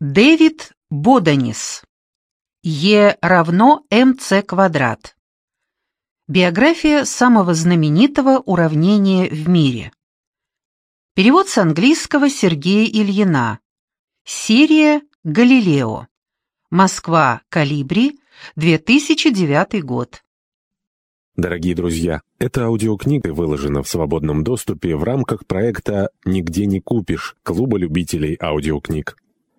Дэвид Боданис. Е равно МЦ квадрат. Биография самого знаменитого уравнения в мире. Перевод с английского Сергея Ильина. Серия «Галилео». Москва, Калибри, 2009 год. Дорогие друзья, эта аудиокнига выложена в свободном доступе в рамках проекта «Нигде не купишь» Клуба любителей аудиокниг.